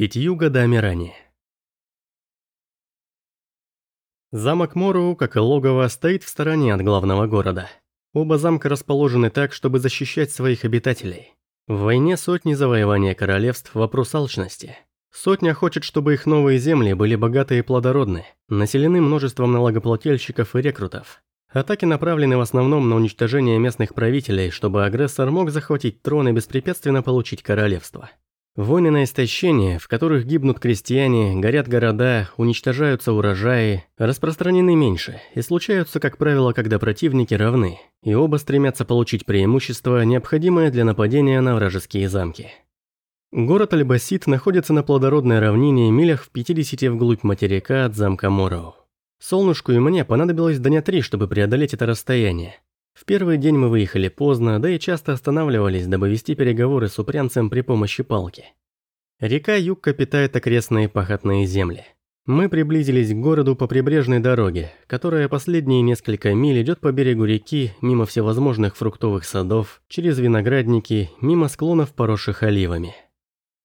Пятью годами ранее. Замок Мору, как и логово, стоит в стороне от главного города. Оба замка расположены так, чтобы защищать своих обитателей. В войне сотни завоевания королевств – вопрос алчности. Сотня хочет, чтобы их новые земли были богаты и плодородны, населены множеством налогоплательщиков и рекрутов. Атаки направлены в основном на уничтожение местных правителей, чтобы агрессор мог захватить трон и беспрепятственно получить королевство. Войны на истощение, в которых гибнут крестьяне, горят города, уничтожаются урожаи, распространены меньше и случаются, как правило, когда противники равны, и оба стремятся получить преимущество, необходимое для нападения на вражеские замки. Город Альбасит находится на плодородной равнине милях в 50 вглубь материка от замка Мороу. Солнышку и мне понадобилось дня три, чтобы преодолеть это расстояние, в первый день мы выехали поздно, да и часто останавливались, дабы вести переговоры с упрямцем при помощи палки. Река Юкка питает окрестные пахотные земли. Мы приблизились к городу по прибрежной дороге, которая последние несколько миль идет по берегу реки, мимо всевозможных фруктовых садов, через виноградники, мимо склонов, поросших оливами.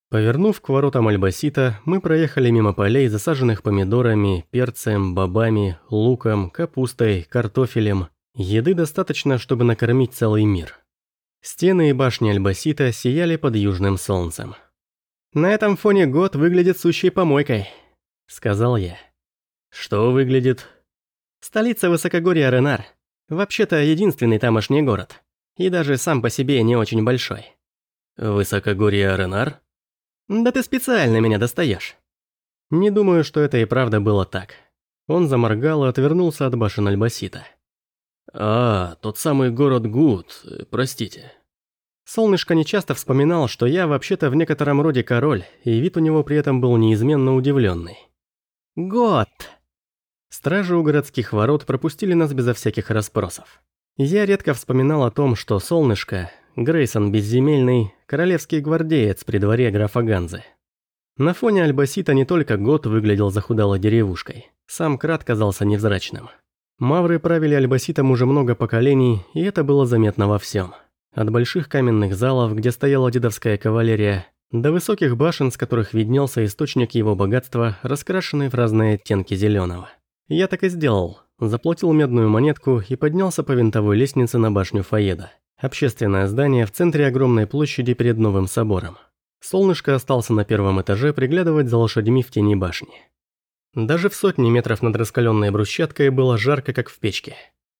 Повернув к воротам Альбасита, мы проехали мимо полей, засаженных помидорами, перцем, бобами, луком, капустой, картофелем, Еды достаточно, чтобы накормить целый мир. Стены и башни Альбасита сияли под южным солнцем. «На этом фоне год выглядит сущей помойкой», — сказал я. «Что выглядит?» «Столица высокогорья Ренар. Вообще-то единственный тамошний город. И даже сам по себе не очень большой». «Высокогорье Ренар?» «Да ты специально меня достаешь. Не думаю, что это и правда было так. Он заморгал и отвернулся от башен Альбасита. «А, тот самый город Гуд, простите». Солнышко нечасто вспоминал, что я вообще-то в некотором роде король, и вид у него при этом был неизменно удивленный. «Год!» Стражи у городских ворот пропустили нас безо всяких расспросов. Я редко вспоминал о том, что Солнышко, Грейсон Безземельный, королевский гвардеец при дворе графа Ганзы. На фоне Альбасита не только год выглядел захудалой деревушкой, сам Крат казался невзрачным. Мавры правили Альбаситом уже много поколений, и это было заметно во всем. От больших каменных залов, где стояла дедовская кавалерия, до высоких башен, с которых виднелся источник его богатства, раскрашенный в разные оттенки зеленого. Я так и сделал. Заплатил медную монетку и поднялся по винтовой лестнице на башню Фаеда. Общественное здание в центре огромной площади перед новым собором. Солнышко остался на первом этаже приглядывать за лошадьми в тени башни. Даже в сотни метров над раскаленной брусчаткой было жарко, как в печке.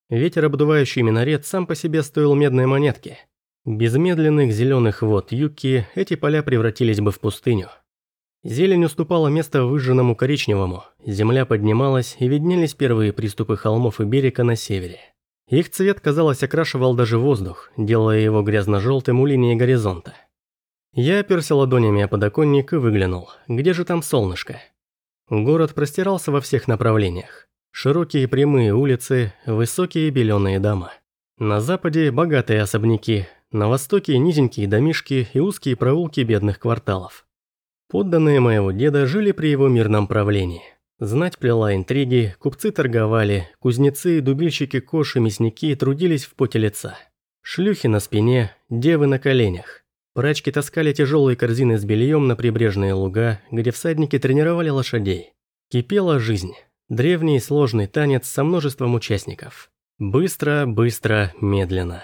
Ветер, обдувающий минарет, сам по себе стоил медной монетки. Без медленных зеленых вод юки эти поля превратились бы в пустыню. Зелень уступала место выжженному коричневому, земля поднималась и виднелись первые приступы холмов и берега на севере. Их цвет, казалось, окрашивал даже воздух, делая его грязно-желтым у линии горизонта. Я оперся ладонями о подоконник и выглянул, где же там солнышко? Город простирался во всех направлениях. Широкие прямые улицы, высокие беленые дома. На западе богатые особняки, на востоке низенькие домишки и узкие проулки бедных кварталов. Подданные моего деда жили при его мирном правлении. Знать плела интриги, купцы торговали, кузнецы, дубильщики кош и мясники трудились в поте лица. Шлюхи на спине, девы на коленях. Прачки таскали тяжелые корзины с бельем на прибрежные луга, где всадники тренировали лошадей. Кипела жизнь. Древний сложный танец со множеством участников. Быстро, быстро, медленно.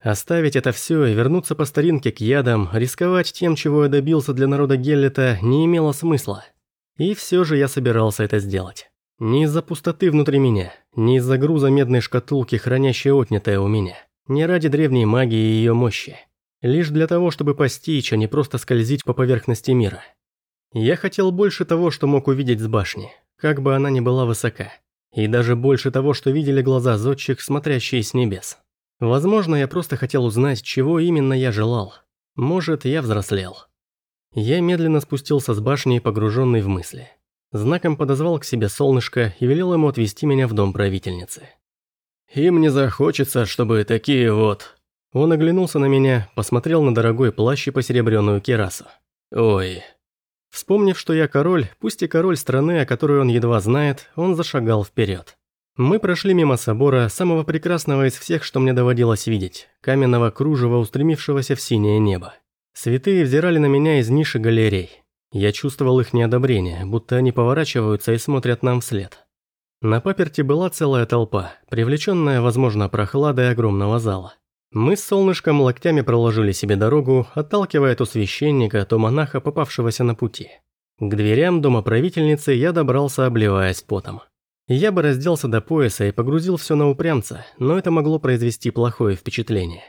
Оставить это все и вернуться по старинке к ядам, рисковать тем, чего я добился для народа Геллета, не имело смысла. И все же я собирался это сделать. Не из-за пустоты внутри меня, не из-за груза медной шкатулки, хранящей отнятое у меня, не ради древней магии и ее мощи. Лишь для того, чтобы постичь, а не просто скользить по поверхности мира. Я хотел больше того, что мог увидеть с башни, как бы она ни была высока. И даже больше того, что видели глаза зодчих, смотрящие с небес. Возможно, я просто хотел узнать, чего именно я желал. Может, я взрослел. Я медленно спустился с башни, погруженный в мысли. Знаком подозвал к себе солнышко и велел ему отвезти меня в дом правительницы. «Им не захочется, чтобы такие вот он оглянулся на меня, посмотрел на дорогой плащ и посеребренную кирасу. «Ой». Вспомнив, что я король, пусть и король страны, о которой он едва знает, он зашагал вперед. Мы прошли мимо собора, самого прекрасного из всех, что мне доводилось видеть, каменного кружева, устремившегося в синее небо. Святые взирали на меня из ниши галерей. Я чувствовал их неодобрение, будто они поворачиваются и смотрят нам вслед. На паперти была целая толпа, привлеченная, возможно, прохладой огромного зала. Мы с солнышком локтями проложили себе дорогу, отталкивая то священника, то монаха, попавшегося на пути. К дверям дома правительницы я добрался, обливаясь потом. Я бы разделся до пояса и погрузил все на упрямца, но это могло произвести плохое впечатление.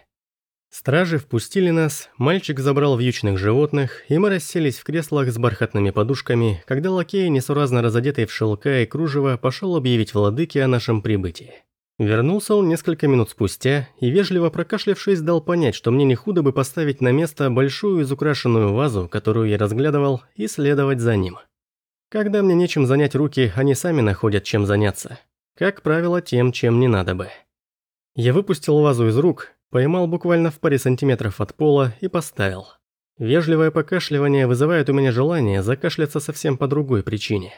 Стражи впустили нас, мальчик забрал вьючных животных, и мы расселись в креслах с бархатными подушками, когда лакей, несуразно разодетый в шелка и кружево, пошел объявить владыке о нашем прибытии. Вернулся он несколько минут спустя и, вежливо прокашлявшись, дал понять, что мне не худо бы поставить на место большую изукрашенную вазу, которую я разглядывал, и следовать за ним. Когда мне нечем занять руки, они сами находят чем заняться. Как правило, тем, чем не надо бы. Я выпустил вазу из рук, поймал буквально в паре сантиметров от пола и поставил. Вежливое покашливание вызывает у меня желание закашляться совсем по другой причине.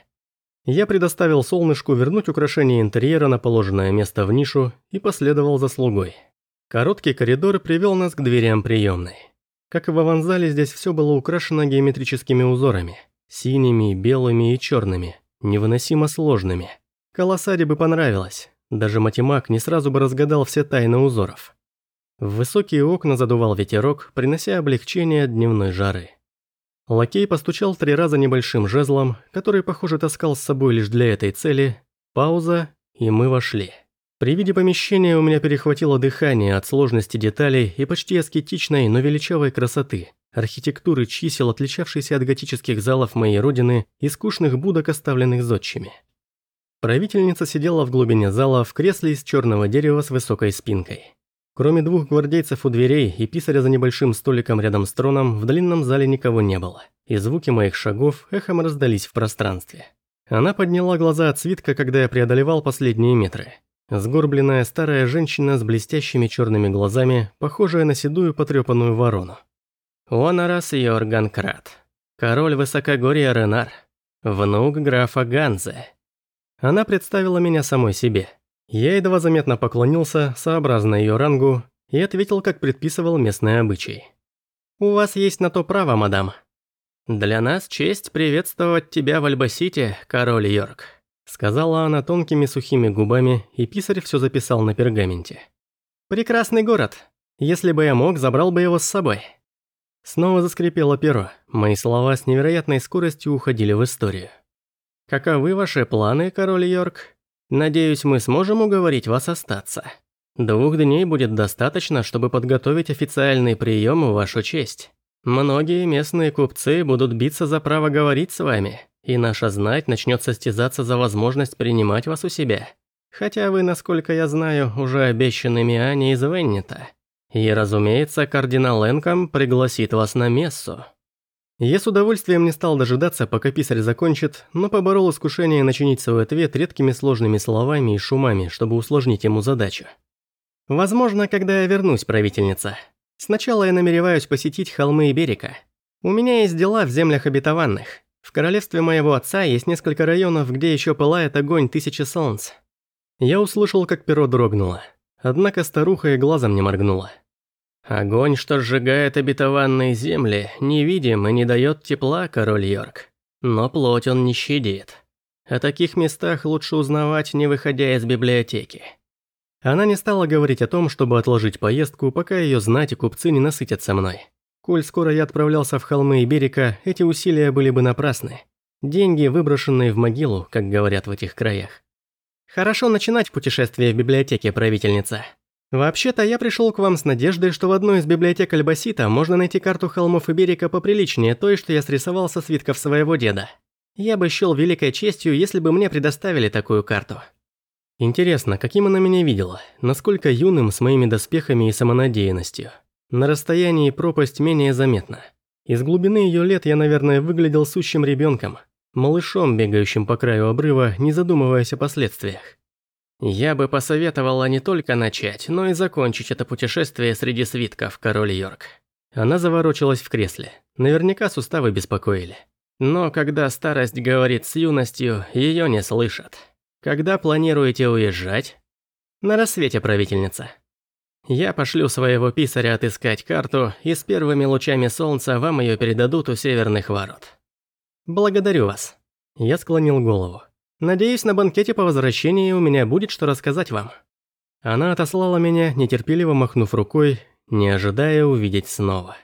Я предоставил солнышку вернуть украшение интерьера на положенное место в нишу и последовал за слугой. Короткий коридор привел нас к дверям приемной. Как и в аванзале, здесь все было украшено геометрическими узорами – Синими, белыми и черными, невыносимо сложными. Колоссаре бы понравилось, даже матемак не сразу бы разгадал все тайны узоров. В высокие окна задувал ветерок, принося облегчение дневной жары. Лакей постучал три раза небольшим жезлом, который, похоже, таскал с собой лишь для этой цели. Пауза, и мы вошли. При виде помещения у меня перехватило дыхание от сложности деталей и почти аскетичной, но величавой красоты архитектуры чисел, отличавшейся от готических залов моей родины и скучных будок, оставленных зодчими. Правительница сидела в глубине зала в кресле из черного дерева с высокой спинкой. Кроме двух гвардейцев у дверей и писаря за небольшим столиком рядом с троном, в длинном зале никого не было, и звуки моих шагов эхом раздались в пространстве. Она подняла глаза от свитка, когда я преодолевал последние метры. Сгорбленная старая женщина с блестящими черными глазами, похожая на седую потрепанную ворону. Онорас Йорган Крат, король высокогорья Ренар, внук графа Ганзе. Она представила меня самой себе. Я едва заметно поклонился, сообразно ее рангу, и ответил, как предписывал местный обычай. «У вас есть на то право, мадам. Для нас честь приветствовать тебя в Альбасите, король Йорк», сказала она тонкими сухими губами, и писарь все записал на пергаменте. «Прекрасный город. Если бы я мог, забрал бы его с собой». Снова заскрипело перо. Мои слова с невероятной скоростью уходили в историю. «Каковы ваши планы, король Йорк? Надеюсь, мы сможем уговорить вас остаться. Двух дней будет достаточно, чтобы подготовить официальный прием в вашу честь. Многие местные купцы будут биться за право говорить с вами, и наша знать начнет состязаться за возможность принимать вас у себя. Хотя вы, насколько я знаю, уже обещаны Миане из Веннета». И, разумеется, кардинал Энком пригласит вас на мессу. Я с удовольствием не стал дожидаться, пока писарь закончит, но поборол искушение начинить свой ответ редкими сложными словами и шумами, чтобы усложнить ему задачу. Возможно, когда я вернусь, правительница. Сначала я намереваюсь посетить холмы и берега. У меня есть дела в землях обетованных. В королевстве моего отца есть несколько районов, где еще пылает огонь тысячи солнц. Я услышал, как перо дрогнуло. Однако старуха и глазом не моргнула. Огонь, что сжигает обетованные земли, невидим и не дает тепла, король Йорк. Но плоть он не щадит. О таких местах лучше узнавать, не выходя из библиотеки. Она не стала говорить о том, чтобы отложить поездку, пока ее знать и купцы не насытятся мной. Коль скоро я отправлялся в холмы и берега, эти усилия были бы напрасны. Деньги, выброшенные в могилу, как говорят в этих краях. Хорошо начинать путешествие в библиотеке, правительница. Вообще-то я пришел к вам с надеждой, что в одной из библиотек Альбасита можно найти карту холмов и берега поприличнее той, что я срисовал со свитков своего деда. Я бы счел великой честью, если бы мне предоставили такую карту. Интересно, каким она меня видела, насколько юным с моими доспехами и самонадеянностью. На расстоянии пропасть менее заметна. Из глубины ее лет я, наверное, выглядел сущим ребенком, малышом, бегающим по краю обрыва, не задумываясь о последствиях. Я бы посоветовала не только начать, но и закончить это путешествие среди свитков, король Йорк. Она заворочилась в кресле. Наверняка суставы беспокоили. Но когда старость говорит с юностью, ее не слышат. Когда планируете уезжать? На рассвете, правительница. Я пошлю своего писаря отыскать карту, и с первыми лучами солнца вам ее передадут у северных ворот. Благодарю вас. Я склонил голову. Надеюсь, на банкете по возвращении у меня будет что рассказать вам. Она отослала меня, нетерпеливо махнув рукой, не ожидая увидеть снова.